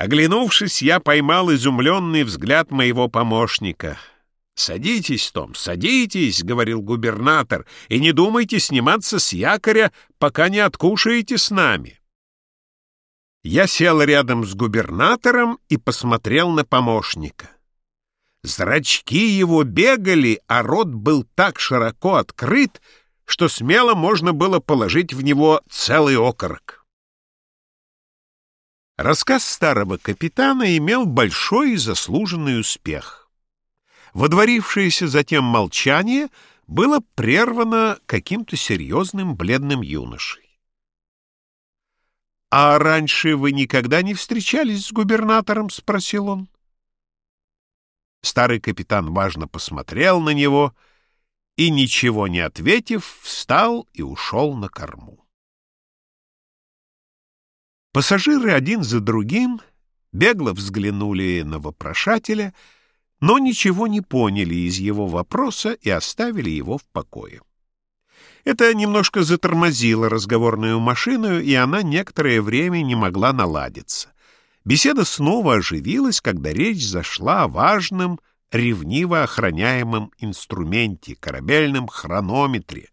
Оглянувшись, я поймал изумленный взгляд моего помощника. «Садитесь, Том, садитесь», — говорил губернатор, «и не думайте сниматься с якоря, пока не откушаете с нами». Я сел рядом с губернатором и посмотрел на помощника. Зрачки его бегали, а рот был так широко открыт, что смело можно было положить в него целый окорок. Рассказ старого капитана имел большой и заслуженный успех. Водворившееся затем молчание было прервано каким-то серьезным бледным юношей. «А раньше вы никогда не встречались с губернатором?» — спросил он. Старый капитан важно посмотрел на него и, ничего не ответив, встал и ушел на корму. Пассажиры один за другим бегло взглянули на вопрошателя, но ничего не поняли из его вопроса и оставили его в покое. Это немножко затормозило разговорную машину, и она некоторое время не могла наладиться. Беседа снова оживилась, когда речь зашла о важном, ревниво охраняемом инструменте, корабельном хронометре,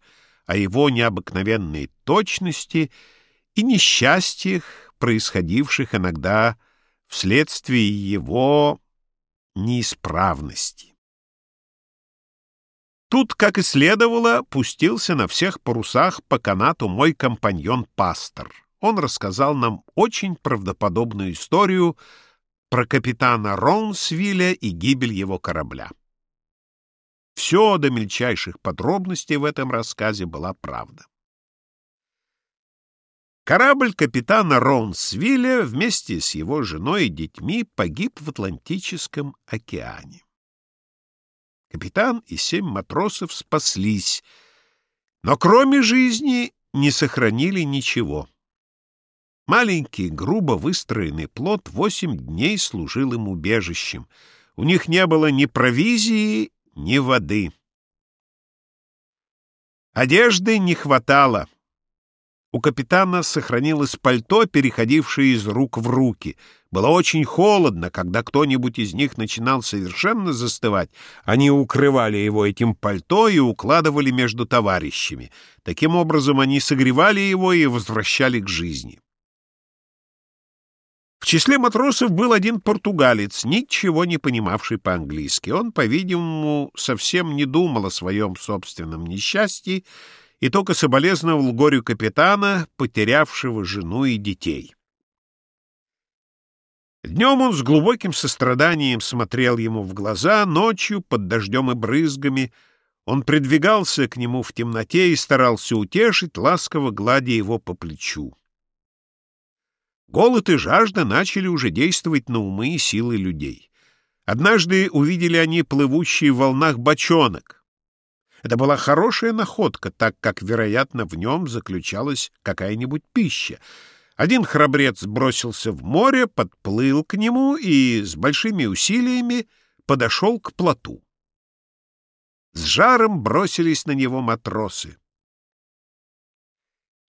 о его необыкновенной точности и несчастьях, происходивших иногда вследствие его неисправности. Тут, как и следовало, пустился на всех парусах по канату мой компаньон-пастор — он рассказал нам очень правдоподобную историю про капитана Ронсвилля и гибель его корабля. Все до мельчайших подробностей в этом рассказе была правда. Корабль капитана Ронсвилля вместе с его женой и детьми погиб в Атлантическом океане. Капитан и семь матросов спаслись, но кроме жизни не сохранили ничего. Маленький, грубо выстроенный плот восемь дней служил им убежищем. У них не было ни провизии, ни воды. Одежды не хватало. У капитана сохранилось пальто, переходившее из рук в руки. Было очень холодно, когда кто-нибудь из них начинал совершенно застывать. Они укрывали его этим пальто и укладывали между товарищами. Таким образом, они согревали его и возвращали к жизни. В числе матросов был один португалец, ничего не понимавший по-английски. Он, по-видимому, совсем не думал о своем собственном несчастье и только соболезновал горю капитана, потерявшего жену и детей. Днем он с глубоким состраданием смотрел ему в глаза, ночью, под дождем и брызгами, он придвигался к нему в темноте и старался утешить, ласково гладя его по плечу. Голод и жажда начали уже действовать на умы и силы людей. Однажды увидели они плывущий в волнах бочонок. Это была хорошая находка, так как, вероятно, в нем заключалась какая-нибудь пища. Один храбрец бросился в море, подплыл к нему и с большими усилиями подошел к плоту. С жаром бросились на него матросы.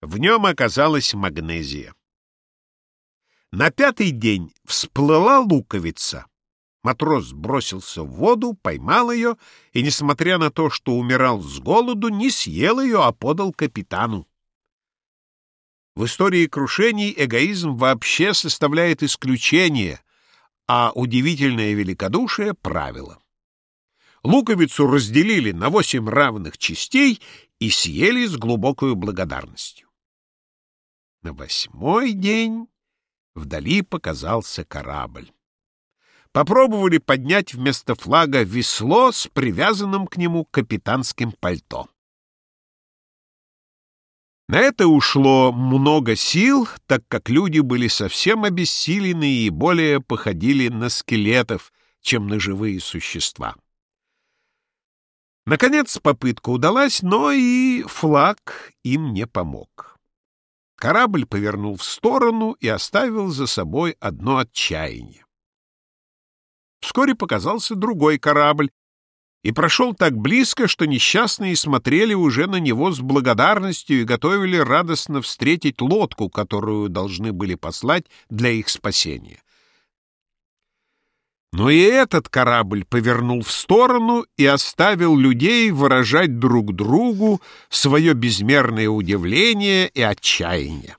В нем оказалась магнезия. На пятый день всплыла луковица. Матрос бросился в воду, поймал ее и, несмотря на то, что умирал с голоду, не съел ее, а подал капитану. В истории крушений эгоизм вообще составляет исключение, а удивительное великодушие — правило. Луковицу разделили на восемь равных частей и съели с глубокой благодарностью. На восьмой день Вдали показался корабль. Попробовали поднять вместо флага весло с привязанным к нему капитанским пальто. На это ушло много сил, так как люди были совсем обессилены и более походили на скелетов, чем на живые существа. Наконец попытка удалась, но и флаг им не помог. Корабль повернул в сторону и оставил за собой одно отчаяние. Вскоре показался другой корабль и прошел так близко, что несчастные смотрели уже на него с благодарностью и готовили радостно встретить лодку, которую должны были послать для их спасения. Но и этот корабль повернул в сторону и оставил людей выражать друг другу свое безмерное удивление и отчаяние.